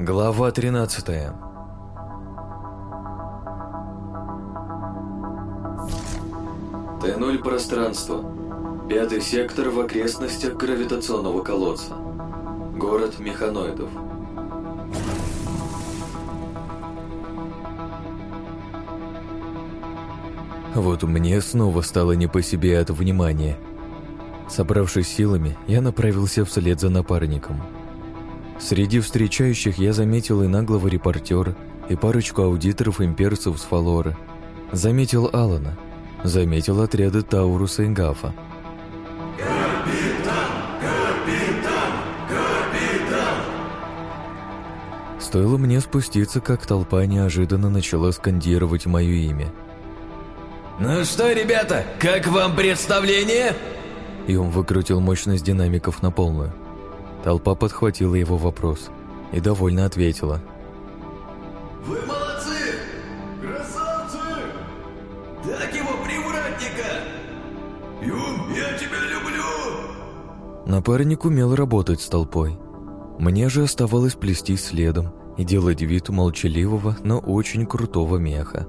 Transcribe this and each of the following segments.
Глава 13 Т-0 пространство. Пятый сектор в окрестностях гравитационного колодца. Город механоидов. Вот мне снова стало не по себе от внимания. Собравшись силами, я направился вслед за напарником. Среди встречающих я заметил и наглого репортера, и парочку аудиторов имперцев с Фалора. Заметил Алана, заметил отряды Тауруса и Гафа. «Капитан! Капитан! Капитан!» Стоило мне спуститься, как толпа неожиданно начала скандировать мое имя. «Ну что, ребята, как вам представление?» И он выкрутил мощность динамиков на полную. Толпа подхватила его вопрос и довольно ответила. «Вы молодцы! Красавцы! Так его, привратника! Юм, я тебя люблю!» Напарник умел работать с толпой. Мне же оставалось плести следом и делать вид молчаливого, но очень крутого меха.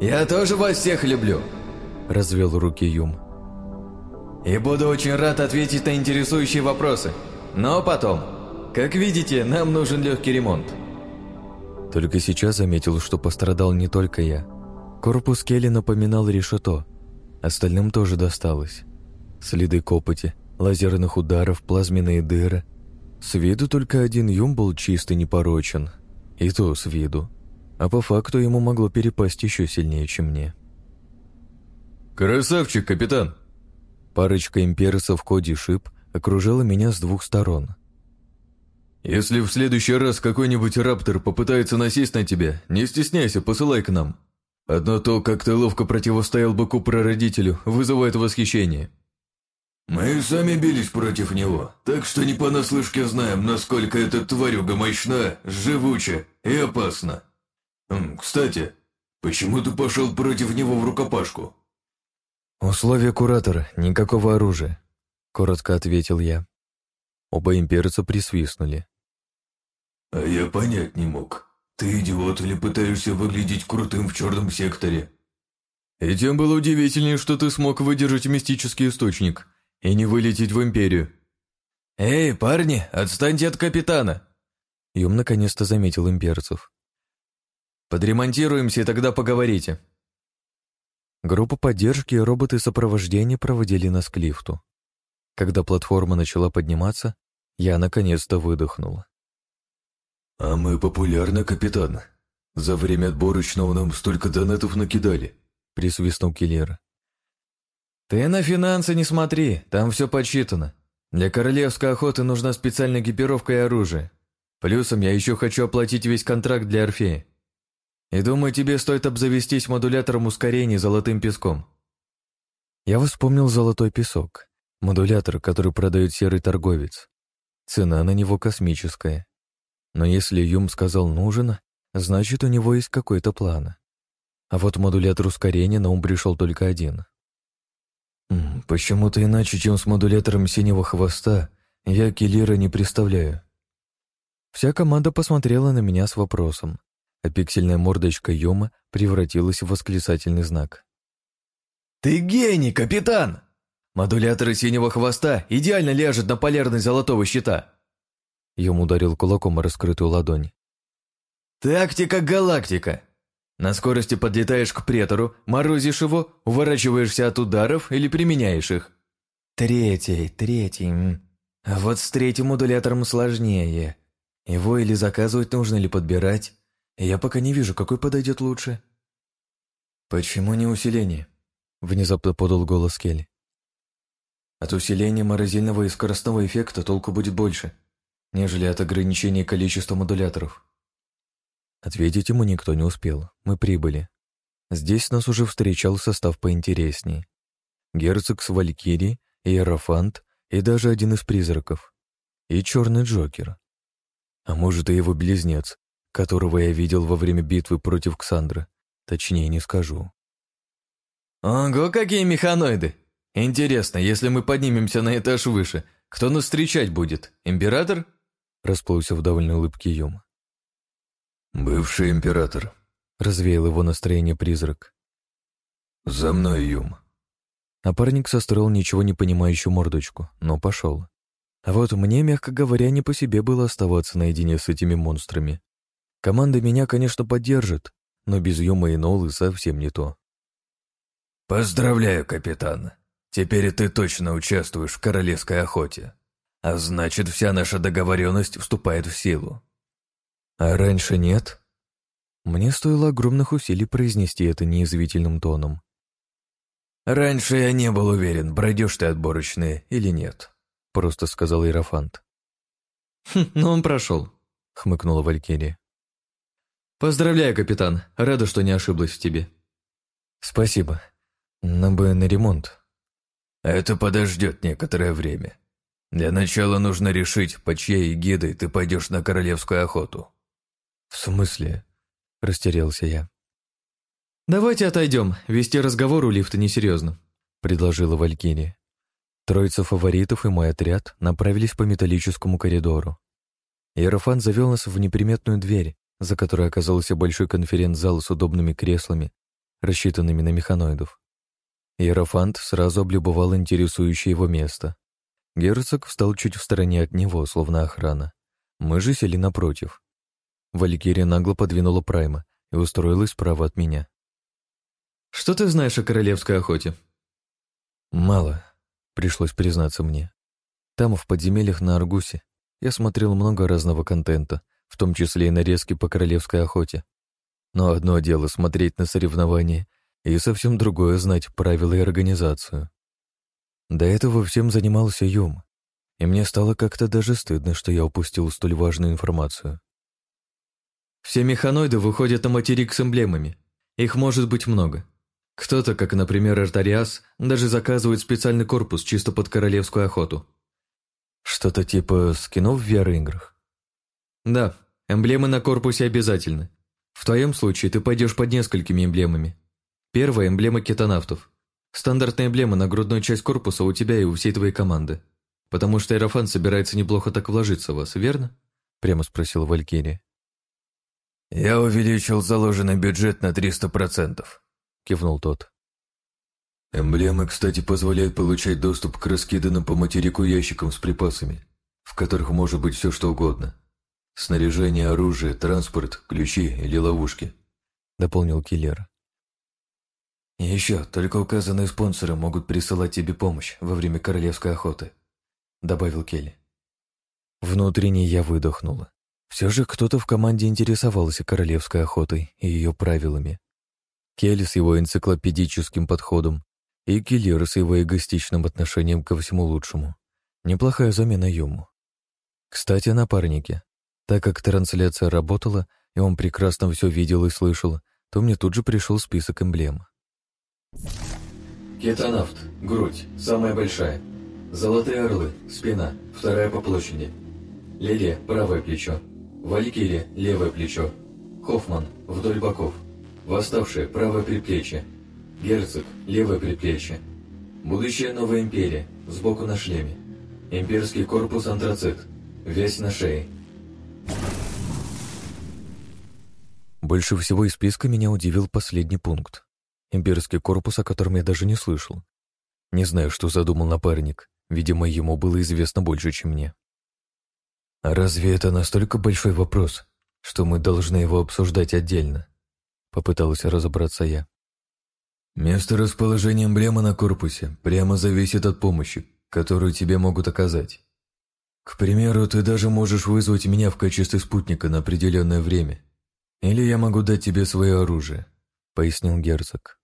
«Я тоже вас всех люблю», — развел руки Юм. «И буду очень рад ответить на интересующие вопросы. Но потом. Как видите, нам нужен легкий ремонт». Только сейчас заметил, что пострадал не только я. Корпус Келли напоминал решето. Остальным тоже досталось. Следы копоти, лазерных ударов, плазменные дыры. С виду только один Юм был чист и непорочен. И то с виду а по факту ему могло перепасть еще сильнее, чем мне. «Красавчик, капитан!» Парочка имперцев Коди Шип окружала меня с двух сторон. «Если в следующий раз какой-нибудь раптор попытается насесть на тебя, не стесняйся, посылай к нам. Одно то, как ты ловко противостоял быку прародителю, вызывает восхищение». «Мы сами бились против него, так что не понаслышке знаем, насколько эта тварюга мощна, живуча и опасна», «Кстати, почему ты пошел против него в рукопашку?» «Условия куратора, никакого оружия», — коротко ответил я. Оба имперца присвистнули. «А я понять не мог. Ты идиот или пытаешься выглядеть крутым в черном секторе?» «И тем было удивительнее, что ты смог выдержать мистический источник и не вылететь в Империю». «Эй, парни, отстаньте от капитана!» Юм наконец-то заметил имперцев. Подремонтируемся, и тогда поговорите». Группа поддержки и роботы сопровождения проводили нас к лифту. Когда платформа начала подниматься, я наконец-то выдохнул. «А мы популярны, капитан. За время отборочного нам столько донатов накидали», — присвистнул Киллер. «Ты на финансы не смотри, там все подсчитано. Для королевской охоты нужна специальная экипировка и оружие. Плюсом я еще хочу оплатить весь контракт для Орфея. И думаю, тебе стоит обзавестись модулятором ускорений золотым песком. Я вспомнил золотой песок, модулятор, который продает серый торговец. Цена на него космическая. Но если Юм сказал нужен, значит, у него есть какой-то план. А вот модулятор ускорения на ум пришел только один. Почему-то иначе, чем с модулятором синего хвоста, я Киллера не представляю. Вся команда посмотрела на меня с вопросом, а пиксельная мордочка Йома превратилась в восклицательный знак. «Ты гений, капитан! Модуляторы синего хвоста идеально ляжут на полярность золотого щита!» Йом ударил кулаком раскрытую ладонь. «Тактика галактика! На скорости подлетаешь к претору, морозишь его, уворачиваешься от ударов или применяешь их. Третий, третий. А вот с третьим модулятором сложнее. Его или заказывать нужно, или подбирать. Я пока не вижу, какой подойдет лучше. Почему не усиление? Внезапно подал голос Келли. От усиления морозильного и скоростного эффекта толку будет больше, нежели от ограничения количества модуляторов. Ответить ему никто не успел. Мы прибыли. Здесь нас уже встречал состав поинтереснее. Герцог с Валькирией, Иерофант и даже один из призраков. И черный Джокер. А может, и его близнец, которого я видел во время битвы против Ксандра. Точнее, не скажу. «Ого, какие механоиды! Интересно, если мы поднимемся на этаж выше, кто нас встречать будет? Император?» расплылся в довольной улыбке Юм. «Бывший император», — развеял его настроение призрак. «За мной, Юм». Напарник состроил ничего не понимающую мордочку, но пошел. А вот мне, мягко говоря, не по себе было оставаться наедине с этими монстрами. Команда меня, конечно, поддержит, но без Юма и Нолы совсем не то. «Поздравляю, капитан. Теперь ты точно участвуешь в королевской охоте. А значит, вся наша договоренность вступает в силу». «А раньше нет?» Мне стоило огромных усилий произнести это неизвительным тоном. «Раньше я не был уверен, пройдешь ты отборочные или нет», — просто сказал Иерофант. «Хм, ну он прошел», — хмыкнула Валькирия. «Поздравляю, капитан. Рада, что не ошиблась в тебе». «Спасибо. Нам бы на ремонт». «Это подождет некоторое время. Для начала нужно решить, по чьей эгидой ты пойдешь на королевскую охоту». «В смысле?» – растерялся я. «Давайте отойдем. Вести разговор у лифта несерьезно», – предложила Валькирия. Троица фаворитов и мой отряд направились по металлическому коридору. Иерофан завел нас в неприметную дверь, за которой оказался большой конференц-зал с удобными креслами, рассчитанными на механоидов. Иерофант сразу облюбовал интересующее его место. Герцог встал чуть в стороне от него, словно охрана. Мы же сели напротив. Валькирия нагло подвинула Прайма и устроилась справа от меня. «Что ты знаешь о королевской охоте?» «Мало», — пришлось признаться мне. Там, в подземельях на Аргусе, я смотрел много разного контента, в том числе и нарезки по королевской охоте. Но одно дело смотреть на соревнования, и совсем другое знать правила и организацию. До этого всем занимался Юм, и мне стало как-то даже стыдно, что я упустил столь важную информацию. Все механоиды выходят на материк с эмблемами. Их может быть много. Кто-то, как, например, Артариас, даже заказывает специальный корпус чисто под королевскую охоту. Что-то типа скинов в VR-играх? Да, эмблемы на корпусе обязательны. В твоем случае ты пойдешь под несколькими эмблемами. Первая – эмблема кетонавтов. Стандартная эмблема на грудную часть корпуса у тебя и у всей твоей команды. Потому что Аэрофан собирается неплохо так вложиться в вас, верно? Прямо спросила Валькирия. «Я увеличил заложенный бюджет на 300%, — кивнул тот. Эмблемы, кстати, позволяют получать доступ к раскиданным по материку ящикам с припасами, в которых может быть все что угодно. Снаряжение, оружие, транспорт, ключи или ловушки», — дополнил киллер. «И еще, только указанные спонсоры могут присылать тебе помощь во время королевской охоты», — добавил Келли. Внутренне я выдохнула. Все же кто-то в команде интересовался королевской охотой и ее правилами. Келли с его энциклопедическим подходом и Киллер с его эгоистичным отношением ко всему лучшему. Неплохая замена Юму. Кстати, о напарнике. Так как трансляция работала, и он прекрасно все видел и слышал, то мне тут же пришел список эмблем. Кетонавт, грудь, самая большая. Золотые орлы, спина, вторая по площади. Лилия, правое плечо. Валькирия, левое плечо. Хоффман, вдоль боков. Восставшие, правое предплечье. Герцог, левое предплечье. Будущая новая империя, сбоку на шлеме. Имперский корпус антрацит, весь на шее. Больше всего из списка меня удивил последний пункт. Имперский корпус, о котором я даже не слышал. Не знаю, что задумал напарник. Видимо, ему было известно больше, чем мне. А разве это настолько большой вопрос, что мы должны его обсуждать отдельно? Попытался разобраться я. Место расположения эмблемы на корпусе прямо зависит от помощи, которую тебе могут оказать. К примеру, ты даже можешь вызвать меня в качестве спутника на определенное время. Или я могу дать тебе свое оружие», — пояснил герцог.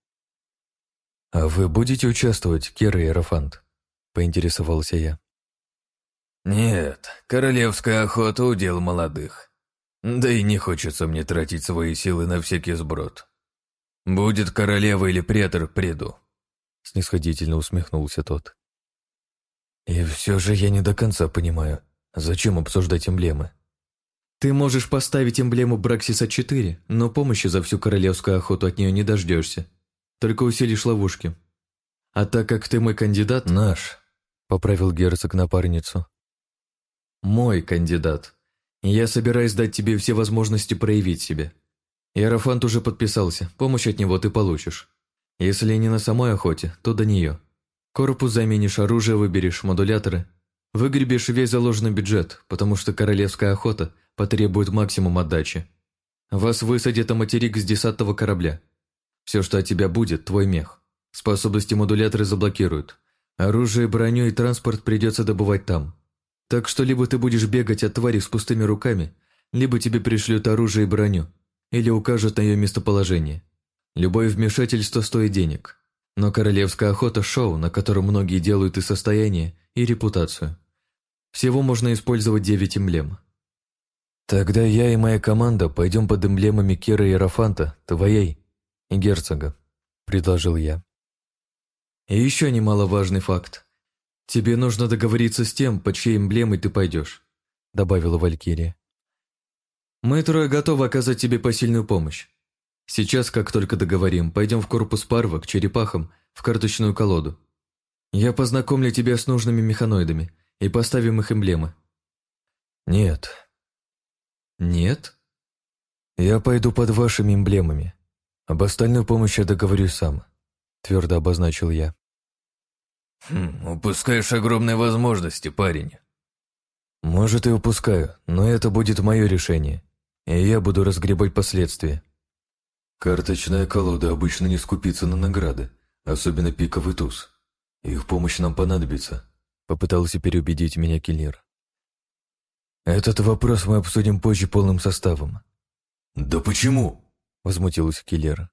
«А вы будете участвовать, Кера и Аэрофант?» — поинтересовался я. «Нет, королевская охота — удел молодых. Да и не хочется мне тратить свои силы на всякий сброд. Будет королева или претор, приду», — снисходительно усмехнулся тот. И все же я не до конца понимаю, зачем обсуждать эмблемы. Ты можешь поставить эмблему Браксиса-4, но помощи за всю королевскую охоту от нее не дождешься. Только усилишь ловушки. А так как ты мой кандидат... Наш, поправил герцог напарницу. Мой кандидат. Я собираюсь дать тебе все возможности проявить себя. Иерофант уже подписался, помощь от него ты получишь. Если не на самой охоте, то до нее. Корпус заменишь, оружие выберешь, модуляторы. Выгребешь весь заложенный бюджет, потому что королевская охота потребует максимум отдачи. Вас высадят на материк с десантного корабля. Все, что от тебя будет, твой мех. Способности модуляторы заблокируют. Оружие, броню и транспорт придется добывать там. Так что либо ты будешь бегать от твари с пустыми руками, либо тебе пришлют оружие и броню, или укажут на ее местоположение. Любое вмешательство стоит денег. Но королевская охота – шоу, на котором многие делают и состояние, и репутацию. Всего можно использовать девять эмблем. Тогда я и моя команда пойдем под эмблемами Кира и Рафанта, твоей и герцога, предложил я. И еще немаловажный факт. Тебе нужно договориться с тем, под чьей эмблемой ты пойдешь, добавила Валькирия. Мы трое готовы оказать тебе посильную помощь. Сейчас, как только договорим, пойдем в корпус Парва к черепахам в карточную колоду. Я познакомлю тебя с нужными механоидами и поставим их эмблемы. Нет. Нет? Я пойду под вашими эмблемами. Об остальной помощи я договорюсь сам, твердо обозначил я. Хм, упускаешь огромные возможности, парень. Может, и упускаю, но это будет мое решение и я буду разгребать последствия. Карточная колода обычно не скупится на награды, особенно пиковый туз. Их помощь нам понадобится, попытался переубедить меня киллер. Этот вопрос мы обсудим позже полным составом. Да почему? возмутился киллер.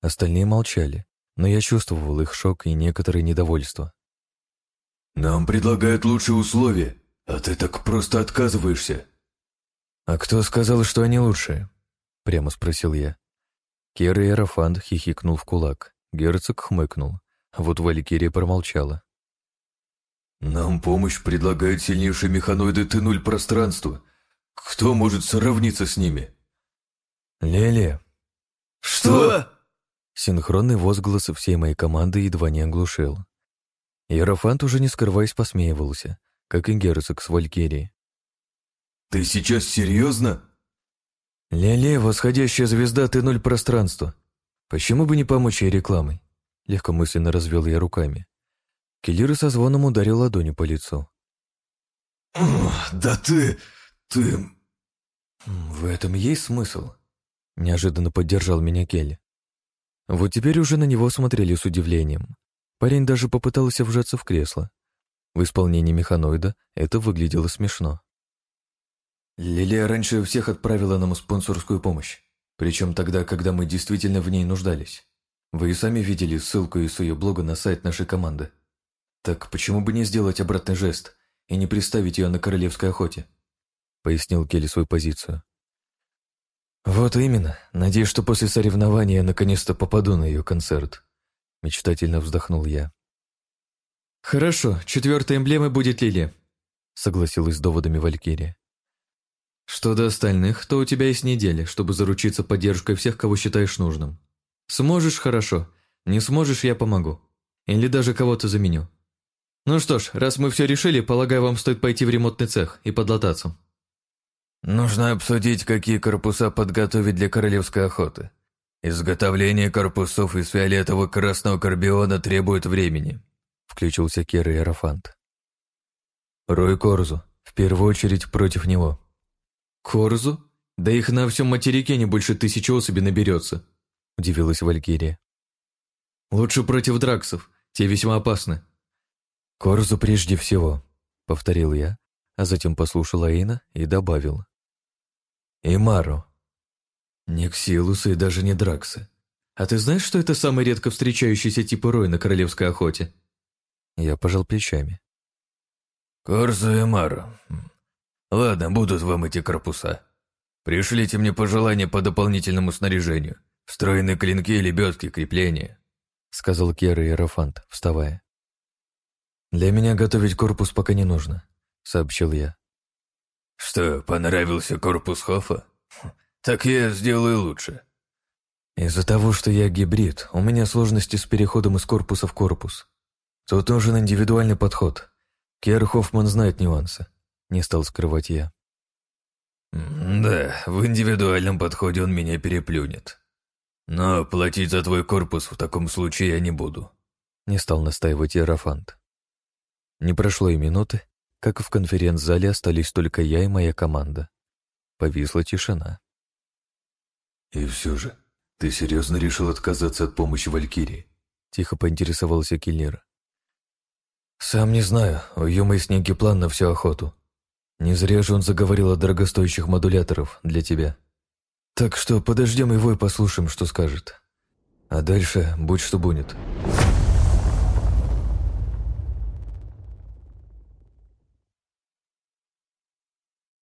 Остальные молчали, но я чувствовал их шок и некоторое недовольство. Нам предлагают лучшие условия, а ты так просто отказываешься. «А кто сказал, что они лучшие?» — прямо спросил я. Кера и Арафант хихикнул в кулак, герцог хмыкнул, а вот Валькирия промолчала. «Нам помощь предлагают сильнейшие механоиды Т-0 пространства. Кто может сравниться с ними?» «Леле». «Что?» Синхронный возглас всей моей команды едва не оглушил. Иерофант уже не скрываясь посмеивался, как и герцог с Валькирией. «Ты сейчас серьезно?» «Леле, восходящая звезда, ты ноль пространства. Почему бы не помочь ей рекламой?» Легкомысленно развел я руками. Киллер со звоном ударил ладонью по лицу. «Да ты... ты...» «В этом есть смысл?» Неожиданно поддержал меня Келли. Вот теперь уже на него смотрели с удивлением. Парень даже попытался вжаться в кресло. В исполнении механоида это выглядело смешно. Лилия раньше всех отправила нам спонсорскую помощь, причем тогда, когда мы действительно в ней нуждались. Вы и сами видели ссылку из ее блога на сайт нашей команды. Так почему бы не сделать обратный жест и не представить ее на королевской охоте? Пояснил Келли свою позицию. Вот именно. Надеюсь, что после соревнования я наконец-то попаду на ее концерт. Мечтательно вздохнул я. Хорошо, четвертой эмблемой будет Лилия, согласилась с доводами Валькирия. Что до остальных, то у тебя есть неделя, чтобы заручиться поддержкой всех, кого считаешь нужным. Сможешь – хорошо, не сможешь – я помогу. Или даже кого-то заменю. Ну что ж, раз мы все решили, полагаю, вам стоит пойти в ремонтный цех и подлататься. Нужно обсудить, какие корпуса подготовить для королевской охоты. Изготовление корпусов из фиолетово-красного карбиона требует времени. Включился Кер и Арафант. Рой Корзу, в первую очередь против него. «Корзу? Да их на всем материке не больше тысячи особей наберется», — удивилась Валькирия. «Лучше против драксов, те весьма опасны». «Корзу прежде всего», — повторил я, а затем послушал Аина и добавил. «И Мару». «Не Ксилусы и даже не Драксы. А ты знаешь, что это самый редко встречающийся тип рой на королевской охоте?» Я пожал плечами. «Корзу и Мару. Ладно, будут вам эти корпуса. Пришлите мне пожелания по дополнительному снаряжению. Встроенные клинки, лебедки, крепления», — сказал Кера Иерофант, вставая. «Для меня готовить корпус пока не нужно», — сообщил я. «Что, понравился корпус Хофа? Так я сделаю лучше». «Из-за того, что я гибрид, у меня сложности с переходом из корпуса в корпус. Тут нужен индивидуальный подход. Кер Хоффман знает нюансы. Не стал скрывать я. «Да, в индивидуальном подходе он меня переплюнет. Но платить за твой корпус в таком случае я не буду», — не стал настаивать Иерофант. Не прошло и минуты, как в конференц-зале остались только я и моя команда. Повисла тишина. «И все же, ты серьезно решил отказаться от помощи Валькирии?» — тихо поинтересовался Киллер. «Сам не знаю, у Юмы есть некий план на всю охоту. Не зря же он заговорил о дорогостоящих модуляторов для тебя. Так что подождем его и послушаем, что скажет. А дальше будь что будет».